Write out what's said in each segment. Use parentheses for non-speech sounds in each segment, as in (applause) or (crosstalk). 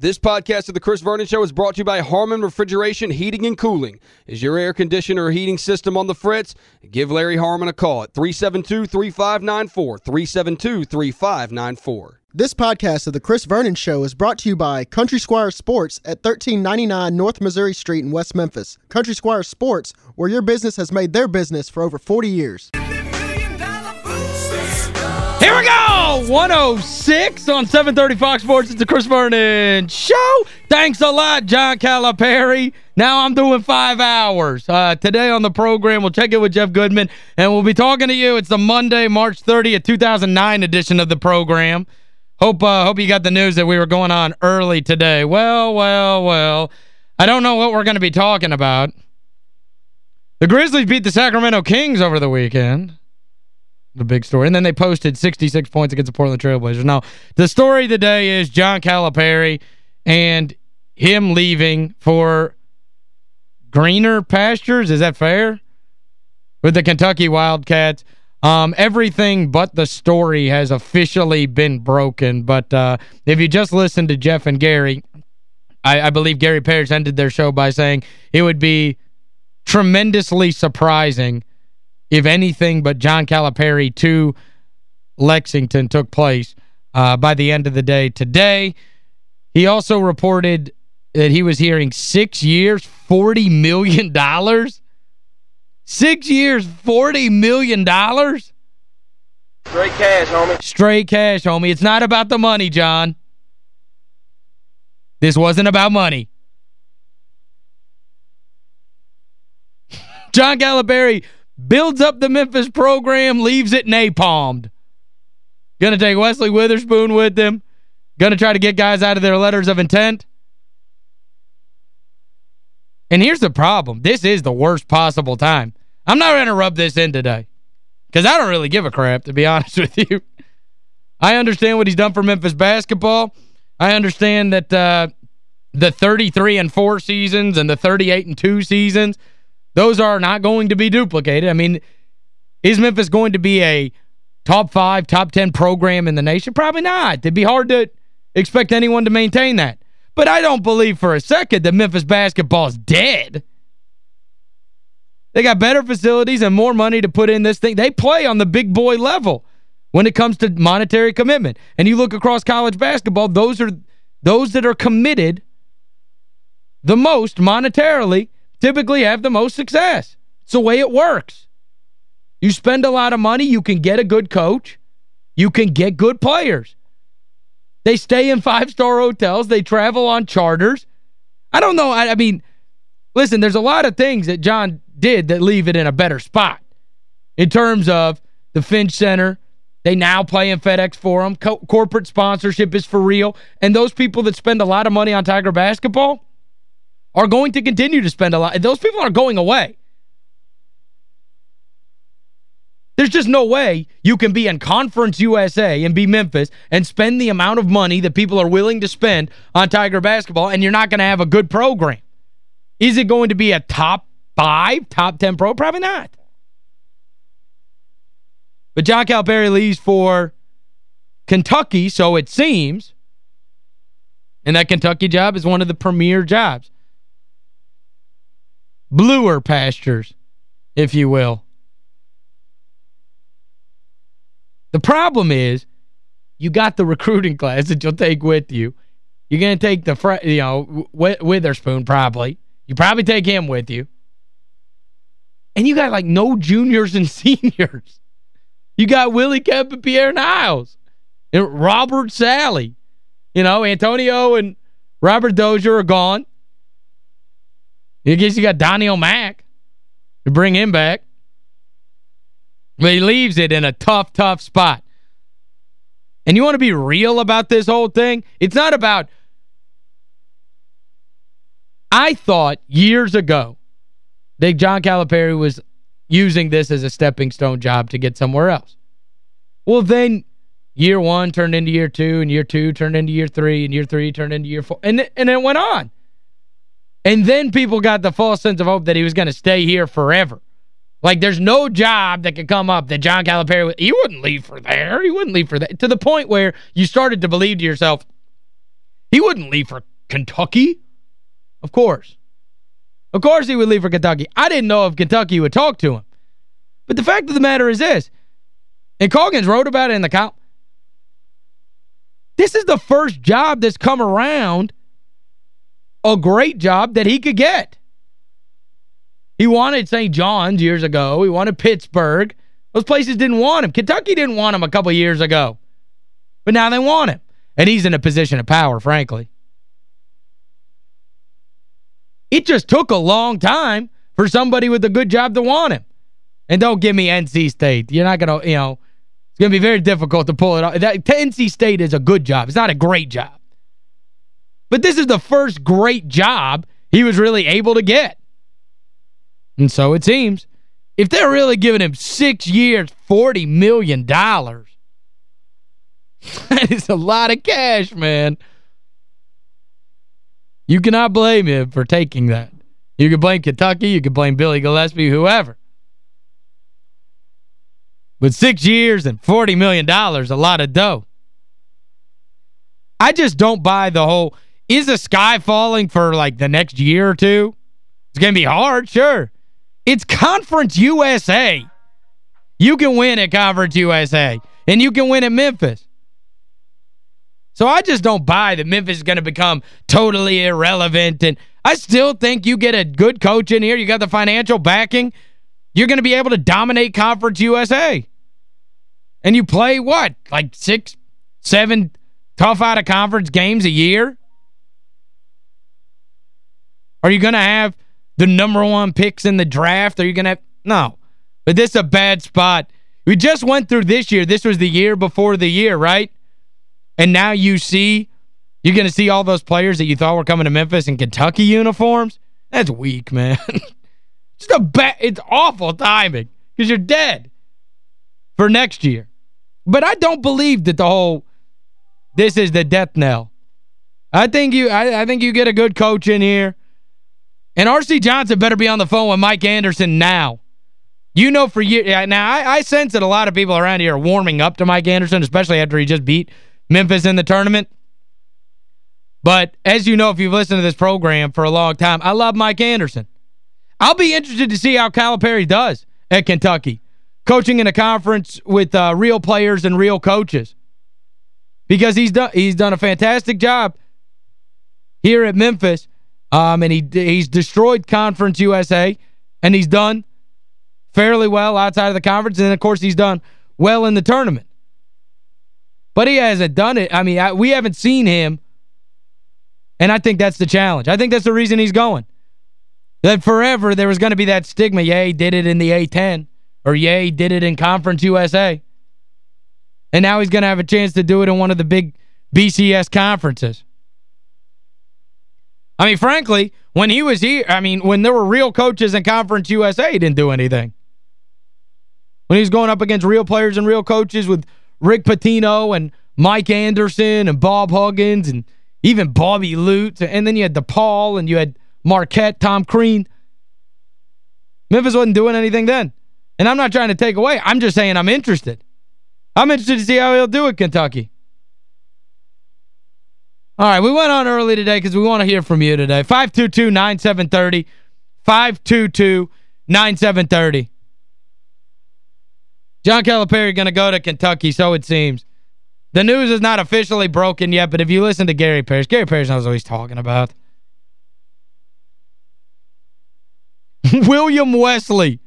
This podcast of The Chris Vernon Show is brought to you by Harmon Refrigeration Heating and Cooling. Is your air conditioner or heating system on the fritz? Give Larry Harmon a call at 372-3594, 372-3594. This podcast of The Chris Vernon Show is brought to you by Country Squire Sports at 1399 North Missouri Street in West Memphis. Country Squire Sports, where your business has made their business for over 40 years. Here we go! 106 on 730 Fox Sports. It's the Chris Vernon Show. Thanks a lot, John Calipari. Now I'm doing five hours. Uh, today on the program, we'll check in with Jeff Goodman, and we'll be talking to you. It's the Monday, March 30th, 2009 edition of the program. Hope uh, hope you got the news that we were going on early today. Well, well, well. I don't know what we're going to be talking about. The Grizzlies beat the Sacramento Kings over the weekend the big story. And then they posted 66 points against the Portland Trailblazers. Now, the story of the day is John Calipari and him leaving for greener pastures. Is that fair? With the Kentucky Wildcats. Um, everything but the story has officially been broken. But uh, if you just listen to Jeff and Gary, I, I believe Gary Parrish ended their show by saying it would be tremendously surprising if anything but John Calipari to Lexington took place uh, by the end of the day today. He also reported that he was hearing six years, $40 million. Six years, $40 million. Straight cash, homie. Straight cash, homie. It's not about the money, John. This wasn't about money. (laughs) John Calipari builds up the Memphis program, leaves it napalmed. Going to take Wesley Witherspoon with them. Going to try to get guys out of their letters of intent. And here's the problem. This is the worst possible time. I'm not going to rub this in today. Because I don't really give a crap, to be (laughs) honest with you. I understand what he's done for Memphis basketball. I understand that uh, the 33 and 4 seasons and the 38 and 2 seasons – those are not going to be duplicated. I mean, is Memphis going to be a top five, top 10 program in the nation? Probably not. It'd be hard to expect anyone to maintain that. But I don't believe for a second that Memphis basketball is dead. They got better facilities and more money to put in this thing. They play on the big boy level when it comes to monetary commitment. And you look across college basketball, those are those that are committed the most monetarily typically have the most success. It's the way it works. You spend a lot of money, you can get a good coach. You can get good players. They stay in five-star hotels. They travel on charters. I don't know. I, I, mean, listen, there's a lot of things that John did that leave it in a better spot. In terms of the Finch Center, they now play in FedEx Forum. Co corporate sponsorship is for real. And those people that spend a lot of money on Tiger basketball, are going to continue to spend a lot. Those people aren't going away. There's just no way you can be in Conference USA and be Memphis and spend the amount of money that people are willing to spend on Tiger basketball and you're not going to have a good program. Is it going to be a top five, top 10 pro? Probably not. But John Calipari leaves for Kentucky, so it seems. And that Kentucky job is one of the premier jobs bluer pastures, if you will. The problem is you got the recruiting (laughs) class that you'll take with you. You're going to take the, you know, Witherspoon probably. You probably take him with you. And you got like no juniors and (laughs) seniors. You got Willie Kemp and Pierre Niles. And Roburt Sallie. You know, Antonio and Robert Dozier are gone. I guess you got Doneal Mack to bring him back. But he leaves it in a tough, tough spot. And you want to be real about this whole thing? It's not about... I thought years ago that John Calipari was using this as a stepping stone job to get somewhere else. Well, then year one turned into year two, and year two turned into year three, and year three turned into year four. And, and it went on. And then people got the false sense of hope that he was going to stay here forever. Like, there's no job that could come up that John Calipari, would, he wouldn't leave for there. He wouldn't leave for that. To the point where you started to believe to yourself, He wouldn't leave for Kentucky. Of course. Of course he would leave for Kentucky. I didn't know if Kentucky would talk to him. But the fact of the matter is this, and Calkins wrote about it in the column, this is the first job that's come around, a great job that he could get. He wanted St. John's years ago. He wanted Pittsburgh. Those places didn't want him. Kentucky didn't want him a couple years ago. But now they want him. And he's in a position of power, frankly. It just took a long time for somebody with a good job to want him. And don't give me NC State. You're not going to, you know, it's going to be very difficult to pull it off. That, NC State is a good job. It's not a great job. But this is the first great job he was really able to get. And so it seems. If they're really giving him six years, $40 million, dollars, (laughs) that is a lot of cash, man. You cannot blame him for taking that. You can blame Kentucky, you can blame Billy Gillispie, whoever. But six years and $40 million, dollars, a lot of dough. I just don't buy the whole, is the sky falling for like the next year or two? It's going to be hard, sure. It's Conference USA. You can win at Conference USA. And you can win at Memphis. So I just don't buy that Memphis is going to become totally irrelevant. And I still think you get a good coach in here. You got the financial backing. You're going to be able to dominate Conference USA. And you play what? Like six, seven tough out-of-conference games a year? Are you going to have the number one picks in the draft? Are you going to No. But this is a bad spot. We just went through this year. This was the year before the year, right? And now you see, you're going to see all those players that you thought were coming to Memphis in Kentucky uniforms? That's weak, man. (laughs) Just a bad, it's awful timing because you're dead for next year. But I don't believe that the whole, this is the death knell. I think you I, I think you get a good coach in here. And R.C. Johnson better be on the phone with Mike Anderson now. You know for years, now I, I sense that a lot of people around here are warming up to Mike Anderson, especially after he just beat Memphis in the tournament. But as you know, if you've listened to this program for a long time, I love Mike Anderson. I'll be interested to see how Calipari does at Kentucky, coaching in a conference with uh, real players and real coaches. Because he's done he's done a fantastic job here at Memphis. Um, and he he's destroyed Conference USA, and he's done fairly well outside of the conference. And, of course, he's done well in the tournament. But he hasn't done it. I mean, I, we haven't seen him. And I think that's the challenge. I think that's the reason he's going. That forever there was going to be that stigma. Yeah, he did it in the A-10. Or yeah, he did it in Conference USA. And now he's going to have a chance to do it in one of the big BCS conferences. I mean, frankly, when he was here, I mean, when there were real coaches in Conference USA, he didn't do anything. When he was going up against real players and real coaches with Rick Pitino and Mike Anderson and Bob Huggins and even Bobby Lutz. And then you had DePaul and you had Marquette, Tom Crean. Memphis wasn't doing anything then. And I'm not trying to take away. I'm just saying I'm interested. I'm interested to see how he'll do at Kentucky. All right, we went on early today because we want to hear from you today. 522-9730. 522-9730. John Calipari going to go to Kentucky, so it seems. The news is not officially broken yet, but if you listen to Gary Parrish, Gary Parrish knows what he's talking about. (laughs) William Wesley,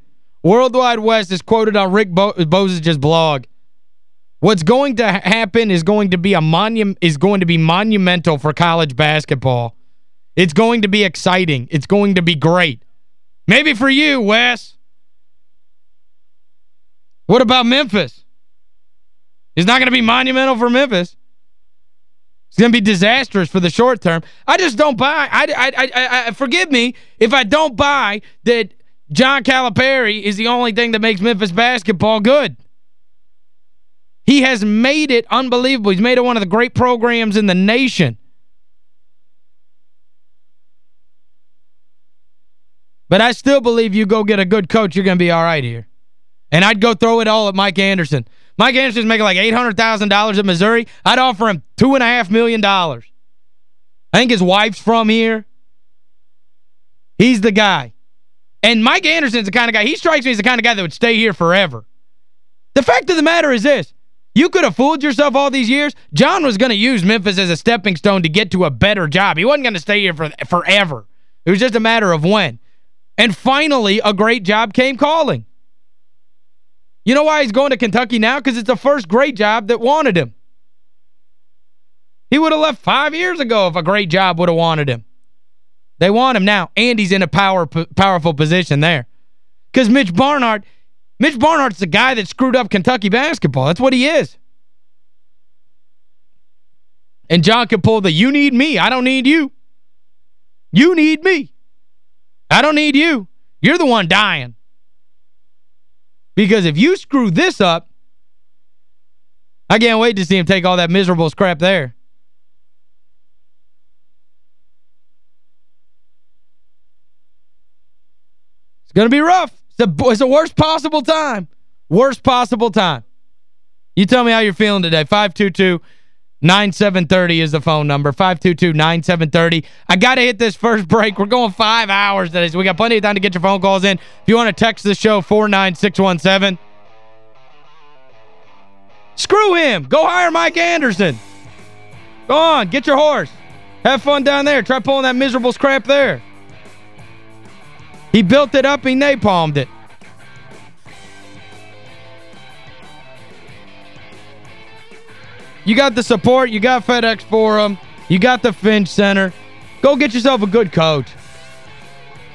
Worldwide West, is quoted on Rick Bo Bozich's blog. What's going to happen is going to be a is going to be monumental for college basketball. It's going to be exciting. It's going to be great. Maybe for you, Wes. What about Memphis? It's not going to be monumental for Memphis. It's going to be disastrous for the short term. I just don't buy. I, I, I, I, Forgive me if I don't buy that John Calipari is the only thing that makes Memphis basketball good. He has made it unbelievable. He's made it one of the great programs in the nation. But I still believe you go get a good coach, you're going to be all right here. And I'd go throw it all at Mike Anderson. Mike Anderson's making like $800,000 at Missouri. I'd offer him $2.5 million. I think his wife's from here. He's the guy. And Mike Anderson's the kind of guy, he strikes me as the kind of guy that would stay here forever. The fact of the matter is this. You could have fooled yourself all these years. John was going to use Memphis as a stepping stone to get to a better job. He wasn't going to stay here for forever. It was just a matter of when. And finally, a great job came calling. You know why he's going to Kentucky now? Because it's the first great job that wanted him. He would have left five years ago if a great job would have wanted him. They want him now, and he's in a power powerful position there. Because Mitch Barnhart, Mitch Barnhart's the guy that screwed up Kentucky basketball. That's what he is. And John can pull the, you need me, I don't need you. You need me. I don't need you. You're the one dying. Because if you screw this up, I can't wait to see him take all that miserable scrap there. It's going to be rough. The, it's the worst possible time. Worst possible time. You tell me how you're feeling today. 522 9730 is the phone number. 522-9730. I got to hit this first break. We're going five hours today, so we got plenty of time to get your phone calls in. If you want to text the show, 49617. Screw him. Go hire Mike Anderson. Go on. Get your horse. Have fun down there. Try pulling that miserable scrap there. He built it up. He napalmed it. You got the support. You got FedEx Forum. You got the Finch Center. Go get yourself a good coach.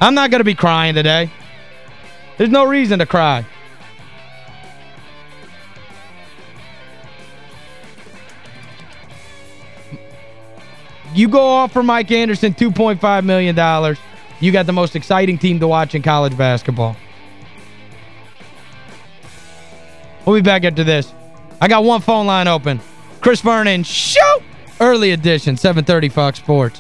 I'm not going to be crying today. There's no reason to cry. You go off for Mike Anderson, $2.5 million. dollars. You got the most exciting team to watch in college basketball. We'll be back after this. I got one phone line open. Chris Vernon, show! Early edition, 730 Fox Sports.